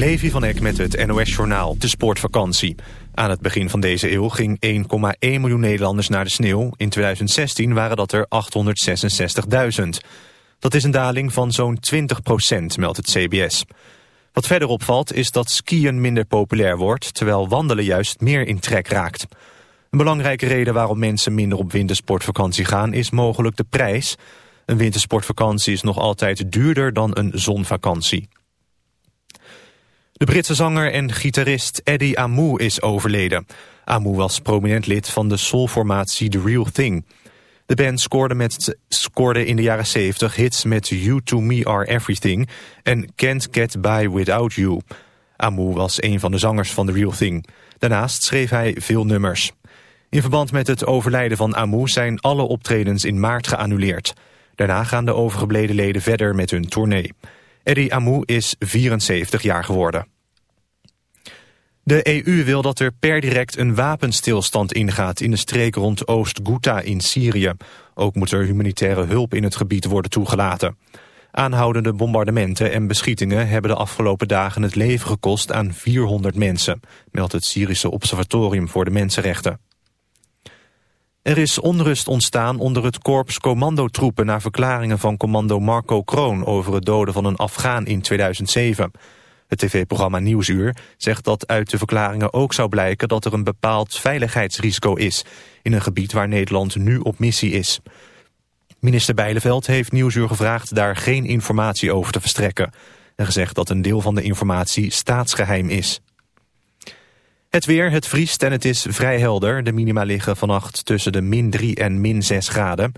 Levi van Eck met het NOS-journaal. De sportvakantie. Aan het begin van deze eeuw ging 1,1 miljoen Nederlanders naar de sneeuw. In 2016 waren dat er 866.000. Dat is een daling van zo'n 20 procent, meldt het CBS. Wat verder opvalt is dat skiën minder populair wordt... terwijl wandelen juist meer in trek raakt. Een belangrijke reden waarom mensen minder op wintersportvakantie gaan... is mogelijk de prijs. Een wintersportvakantie is nog altijd duurder dan een zonvakantie. De Britse zanger en gitarist Eddie Amu is overleden. Amu was prominent lid van de soulformatie The Real Thing. De band scoorde, met, in de jaren 70 hits met You To Me Are Everything en Can't Get By Without You. Amu was een van de zangers van The Real Thing. Daarnaast schreef hij veel nummers. In verband met het overlijden van Amu zijn alle optredens in maart geannuleerd. Daarna gaan de overgebleven leden verder met hun tournee. Eddie Amou is 74 jaar geworden. De EU wil dat er per direct een wapenstilstand ingaat in de streek rond Oost-Ghouta in Syrië. Ook moet er humanitaire hulp in het gebied worden toegelaten. Aanhoudende bombardementen en beschietingen hebben de afgelopen dagen het leven gekost aan 400 mensen, meldt het Syrische Observatorium voor de Mensenrechten. Er is onrust ontstaan onder het korps commandotroepen... na verklaringen van commando Marco Kroon... over het doden van een Afghaan in 2007. Het tv-programma Nieuwsuur zegt dat uit de verklaringen ook zou blijken... dat er een bepaald veiligheidsrisico is... in een gebied waar Nederland nu op missie is. Minister Bijleveld heeft Nieuwsuur gevraagd... daar geen informatie over te verstrekken... en gezegd dat een deel van de informatie staatsgeheim is. Het weer, het vriest en het is vrij helder. De minima liggen vannacht tussen de min 3 en min 6 graden.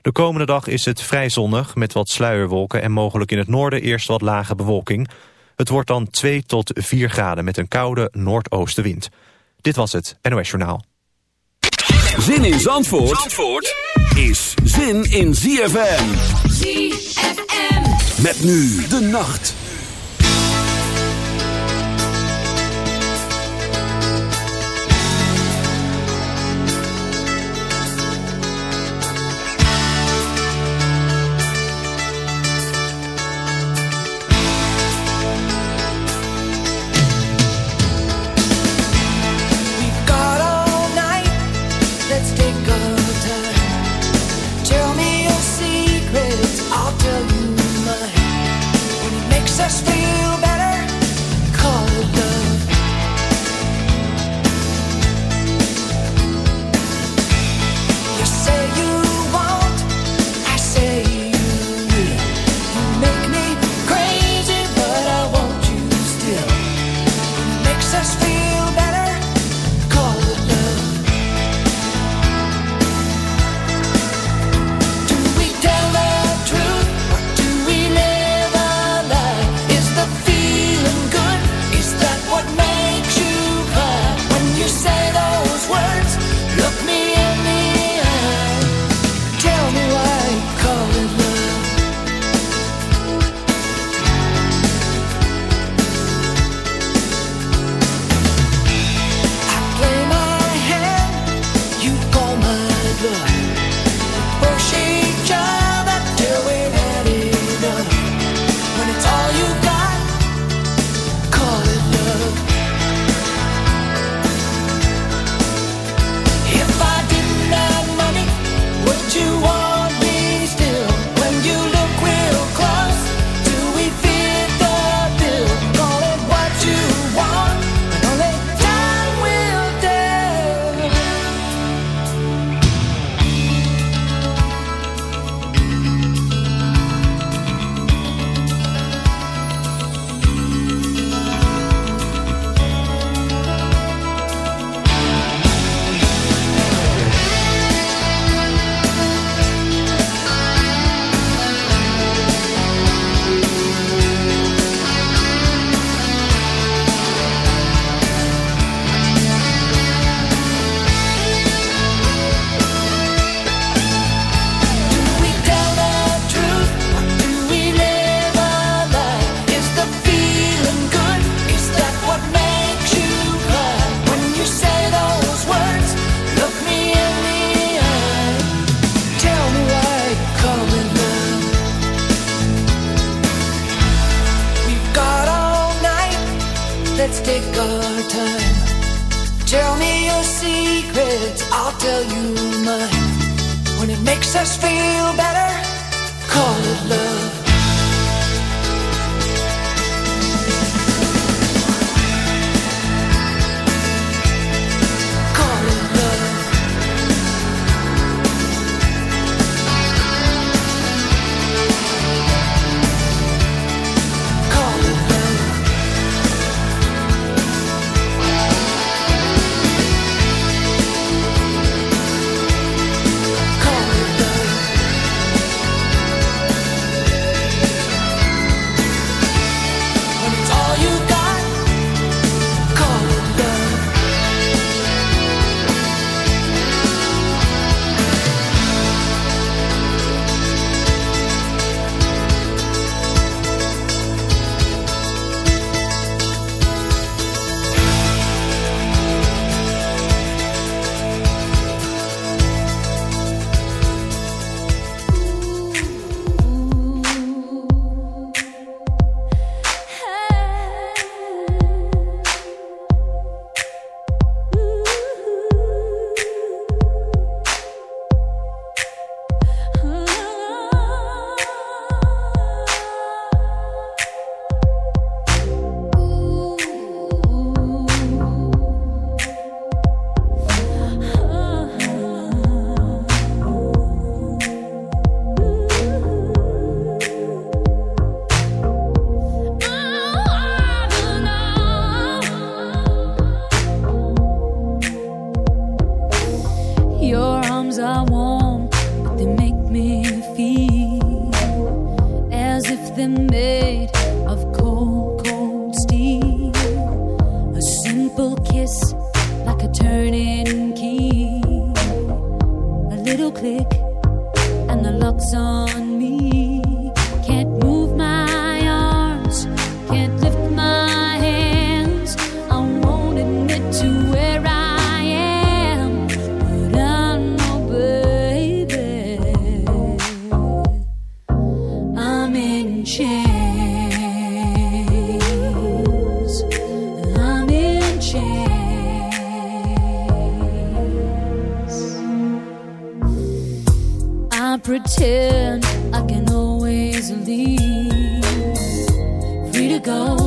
De komende dag is het vrij zonnig met wat sluierwolken... en mogelijk in het noorden eerst wat lage bewolking. Het wordt dan 2 tot 4 graden met een koude noordoostenwind. Dit was het NOS Journaal. Zin in Zandvoort, Zandvoort is zin in ZFM. ZFM. Met nu de nacht. pretend I can always leave. Free to go.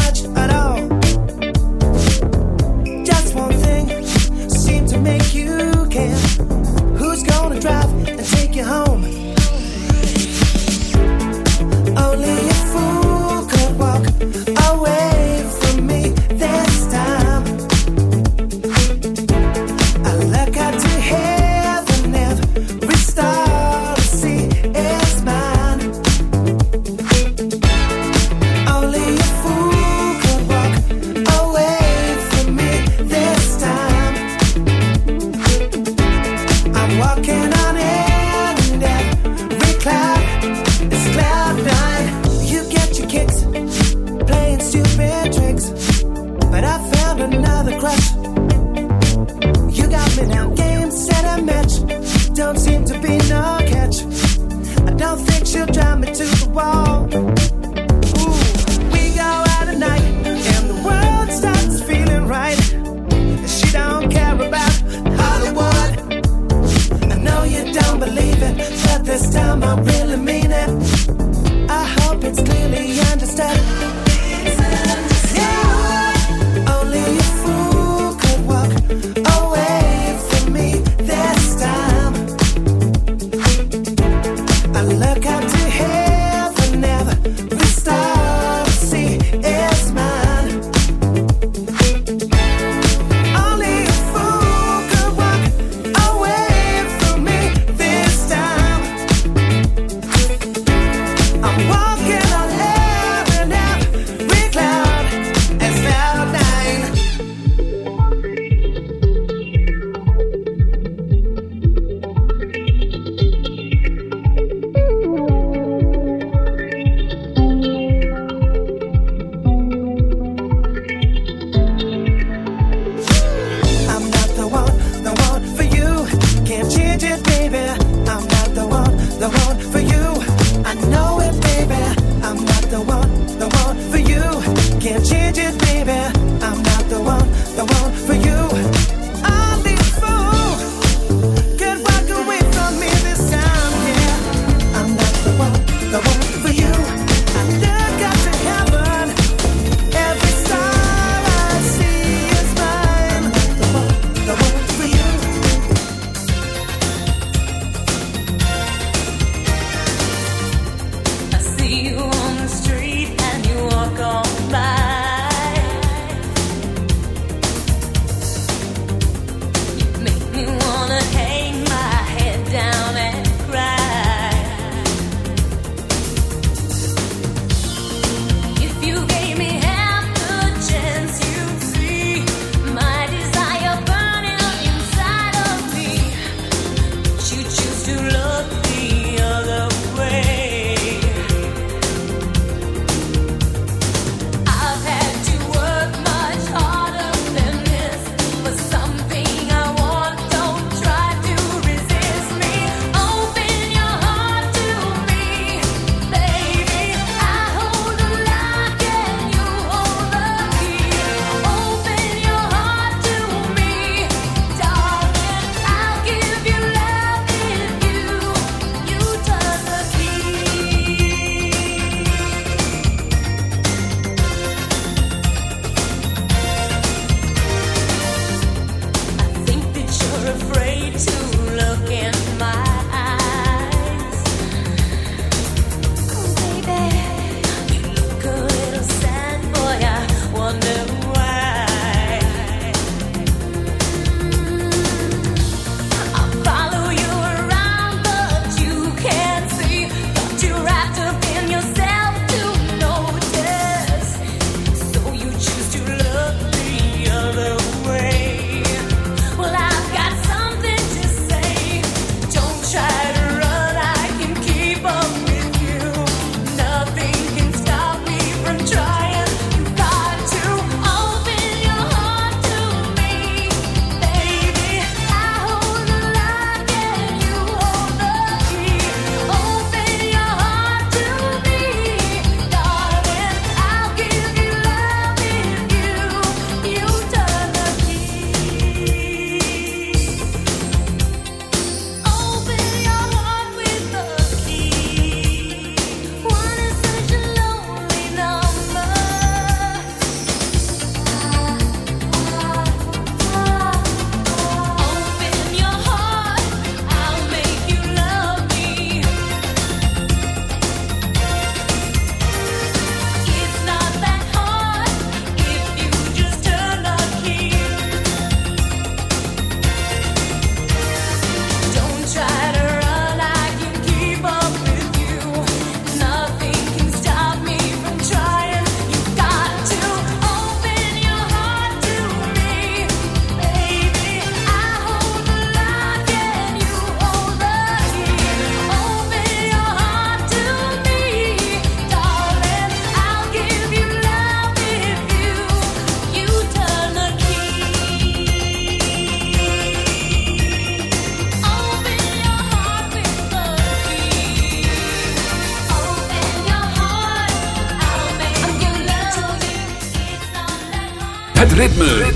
much at all.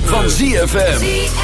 Van ZFM.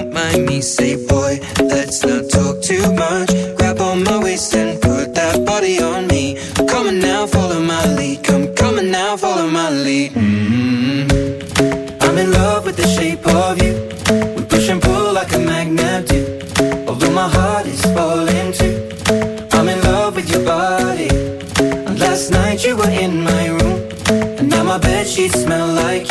sheets smell like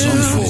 重复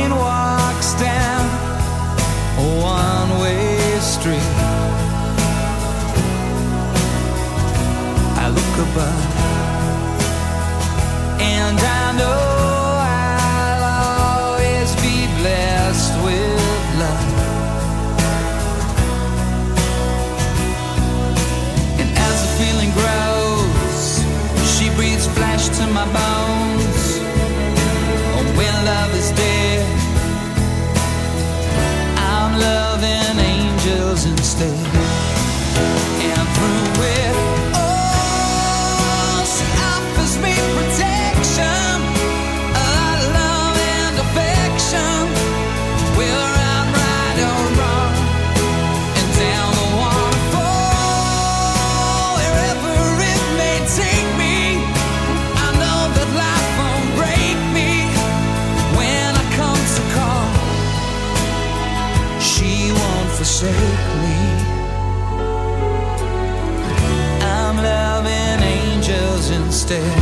usted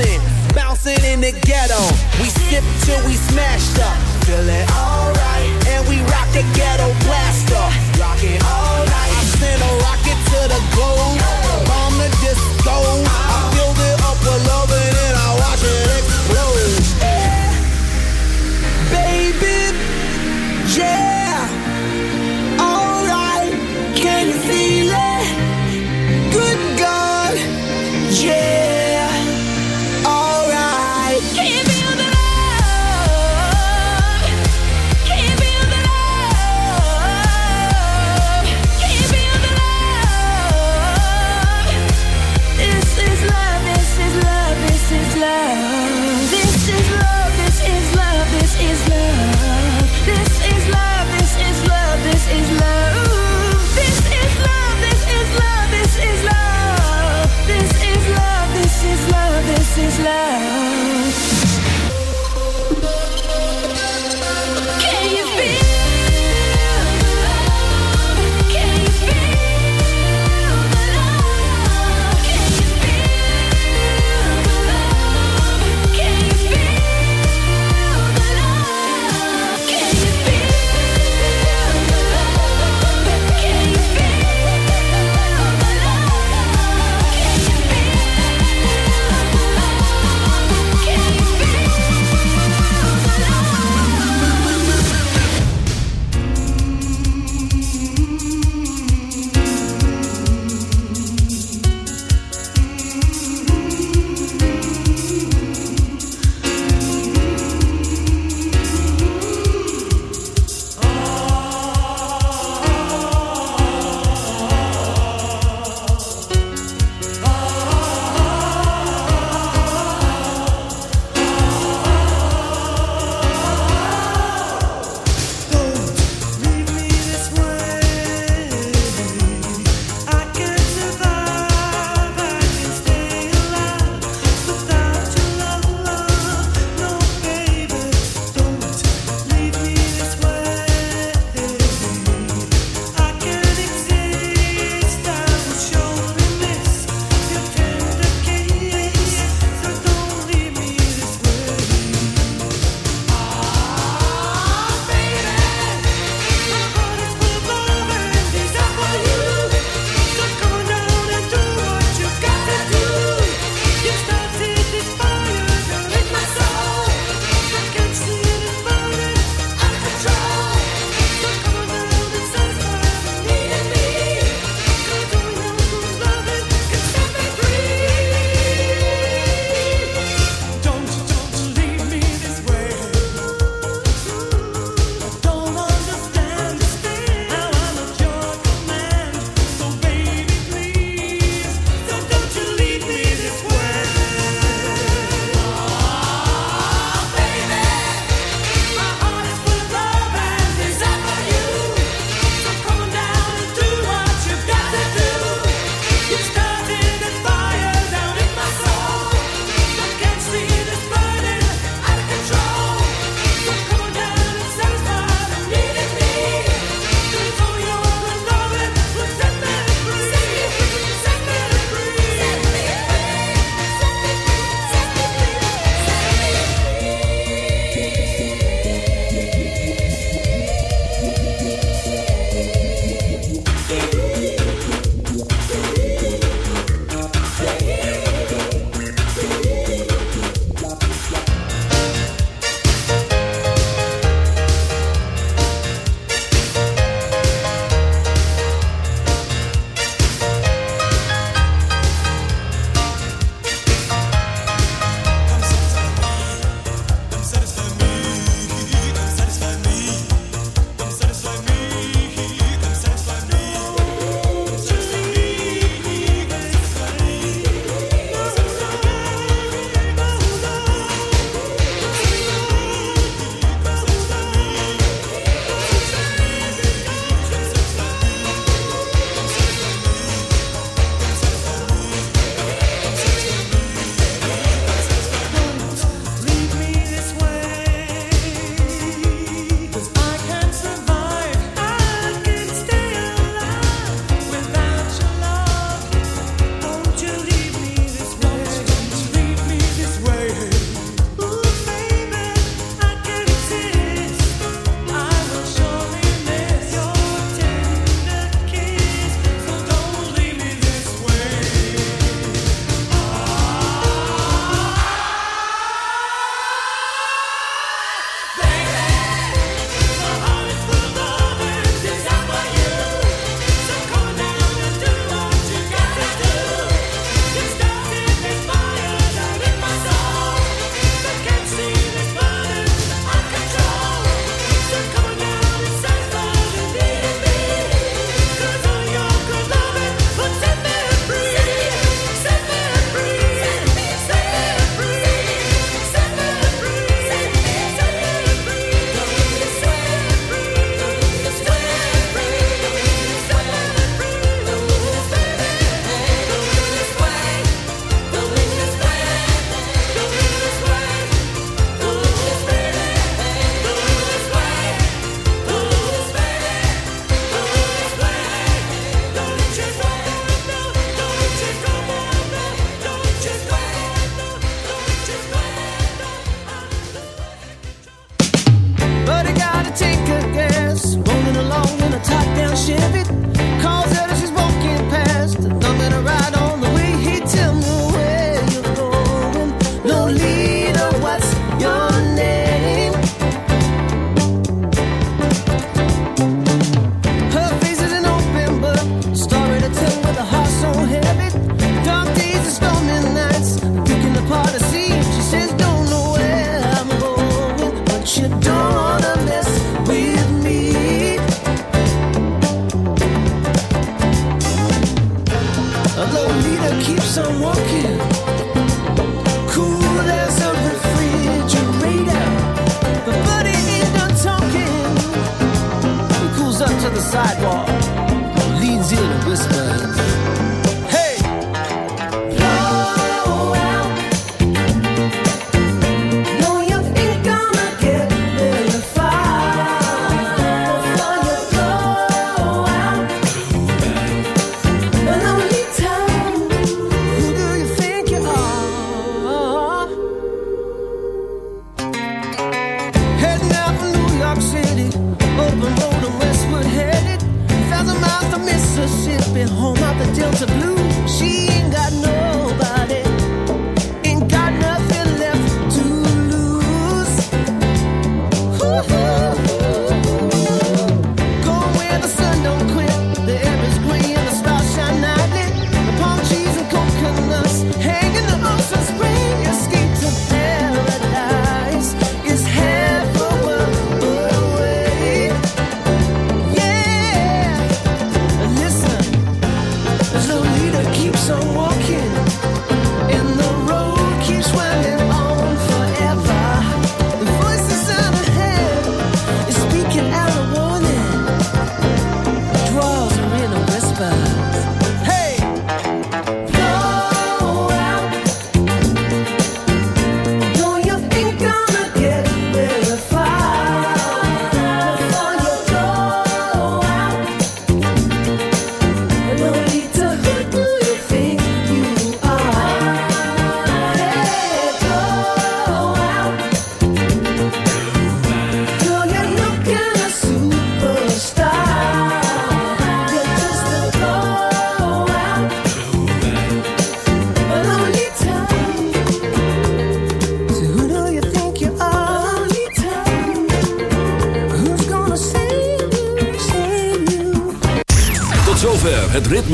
bouncing, bouncing in the ghetto. We sip till we smashed up, feeling alright, and we rock the ghetto blaster, rocking all night. I send a rocket to the globe, bomb the disco. I build it up with love.